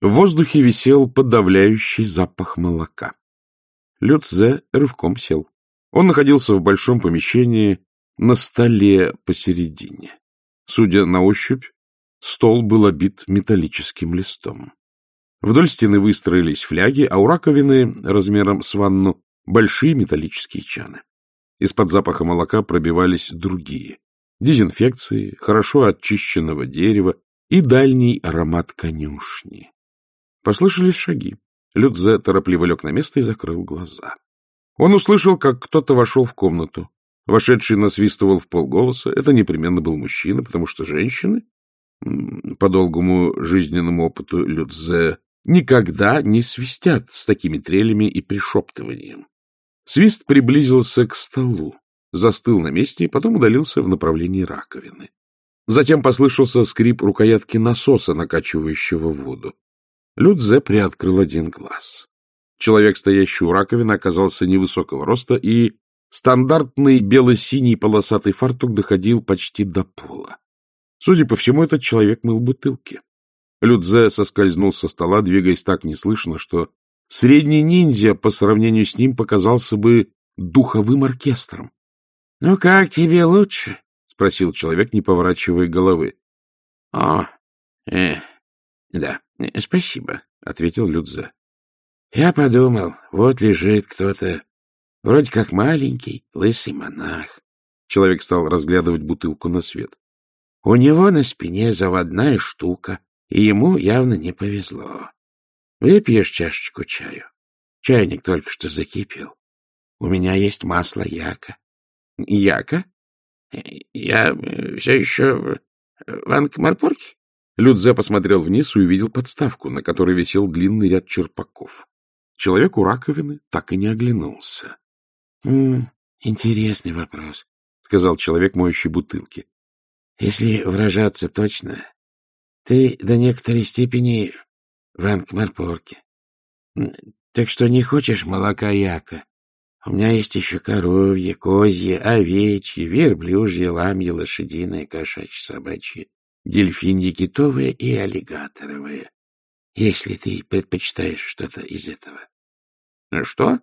В воздухе висел подавляющий запах молока. Люцзе рывком сел. Он находился в большом помещении на столе посередине. Судя на ощупь, стол был обит металлическим листом. Вдоль стены выстроились фляги, а у раковины размером с ванну большие металлические чаны. Из-под запаха молока пробивались другие. Дезинфекции, хорошо очищенного дерева и дальний аромат конюшни. Послышались шаги. Людзе торопливо лег на место и закрыл глаза. Он услышал, как кто-то вошел в комнату. Вошедший насвистывал в полголоса. Это непременно был мужчина, потому что женщины, по долгому жизненному опыту Людзе, никогда не свистят с такими трелями и пришептыванием. Свист приблизился к столу, застыл на месте и потом удалился в направлении раковины. Затем послышался скрип рукоятки насоса, накачивающего воду. Людзе приоткрыл один глаз. Человек, стоящий у раковины, оказался невысокого роста, и стандартный бело-синий полосатый фартук доходил почти до пола. Судя по всему, этот человек мыл бутылки. Людзе соскользнул со стола, двигаясь так неслышно, что средний ниндзя по сравнению с ним показался бы духовым оркестром. — Ну, как тебе лучше? — спросил человек, не поворачивая головы. — О, э, да, — Спасибо, — ответил Людзе. — Я подумал, вот лежит кто-то, вроде как маленький, лысый монах. Человек стал разглядывать бутылку на свет. У него на спине заводная штука, и ему явно не повезло. Выпьешь чашечку чаю? Чайник только что закипел. У меня есть масло яка. Яка? Я все еще в Анкмарпорке? Людзе посмотрел вниз и увидел подставку, на которой висел длинный ряд черпаков. Человек у раковины так и не оглянулся. — Интересный вопрос, — сказал человек, моющий бутылки. — Если выражаться точно, ты до некоторой степени в Анкмарпорке. Так что не хочешь молока яка? У меня есть еще коровье, козье, овечье, верблюжье, ламье, лошадиное, кошачье, собачье дельфиньи китовые и аллигаторовые, если ты предпочитаешь что-то из этого. — Что?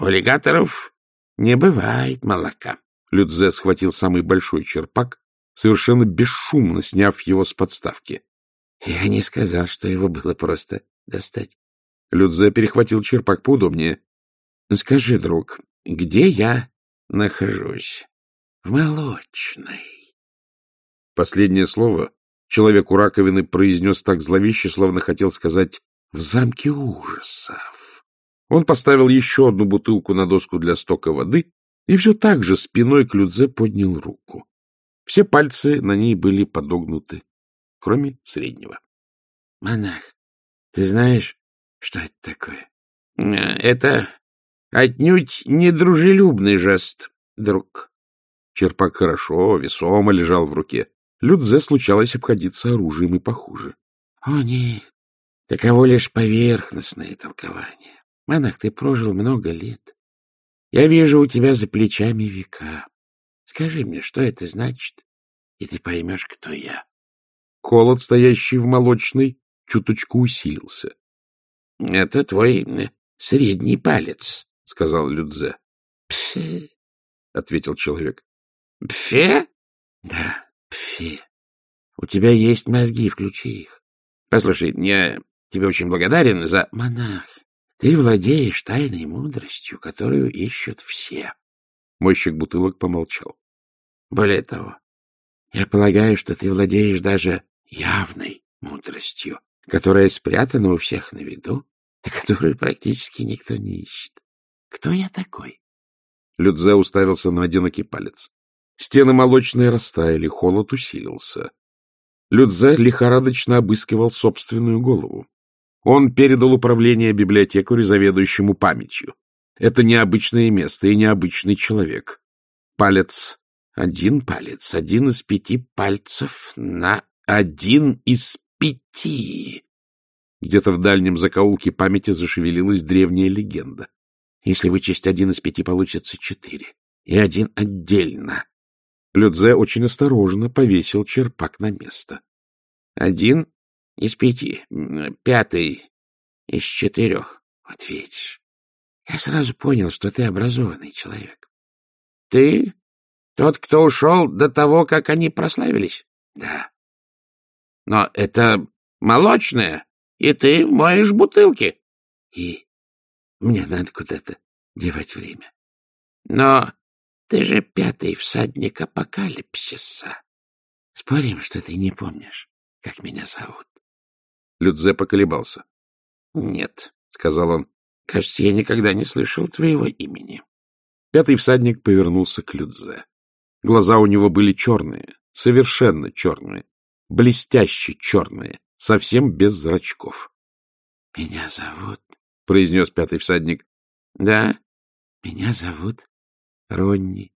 У аллигаторов не бывает молока. Людзе схватил самый большой черпак, совершенно бесшумно сняв его с подставки. — Я не сказал, что его было просто достать. Людзе перехватил черпак поудобнее. — Скажи, друг, где я нахожусь? — В молочной. Последнее слово человек у раковины произнес так зловеще, словно хотел сказать «в замке ужасов». Он поставил еще одну бутылку на доску для стока воды и все так же спиной к Людзе поднял руку. Все пальцы на ней были подогнуты, кроме среднего. — Монах, ты знаешь, что это такое? — Это отнюдь недружелюбный жест, друг. Черпак хорошо, весомо лежал в руке. Людзе случалось обходиться оружием и похуже. — О, нет, таково лишь поверхностное толкование. Монах, ты прожил много лет. Я вижу у тебя за плечами века. Скажи мне, что это значит, и ты поймешь, кто я. Холод, стоящий в молочной, чуточку усилился. — Это твой средний палец, — сказал Людзе. — Пфе, — ответил человек. — Пфе? — Да, Пфи. У тебя есть мозги, включи их. Послушай, я тебе очень благодарен за... Монах, ты владеешь тайной мудростью, которую ищут все. Мойщик бутылок помолчал. Более того, я полагаю, что ты владеешь даже явной мудростью, которая спрятана у всех на виду, и которую практически никто не ищет. Кто я такой? Людзе уставился на одинокий палец. Стены молочные растаяли, холод усилился. Людзе лихорадочно обыскивал собственную голову. Он передал управление библиотекарю, заведующему памятью. Это необычное место и необычный человек. Палец, один палец, один из пяти пальцев на один из пяти. Где-то в дальнем закоулке памяти зашевелилась древняя легенда. Если вычесть один из пяти, получится четыре. И один отдельно. Людзе очень осторожно повесил черпак на место. Один из пяти, пятый из четырех. Вот видишь, я сразу понял, что ты образованный человек. Ты тот, кто ушел до того, как они прославились? Да. Но это молочное, и ты моешь бутылки. И мне надо куда-то девать время. Но ты же пятый всадник апокалипсиса. Спорим, что ты не помнишь, как меня зовут? Людзе поколебался. — Нет, — сказал он, — кажется, я никогда не слышал твоего имени. Пятый всадник повернулся к Людзе. Глаза у него были черные, совершенно черные, блестяще черные, совсем без зрачков. — Меня зовут... — произнес пятый всадник. — Да, меня зовут Ронни.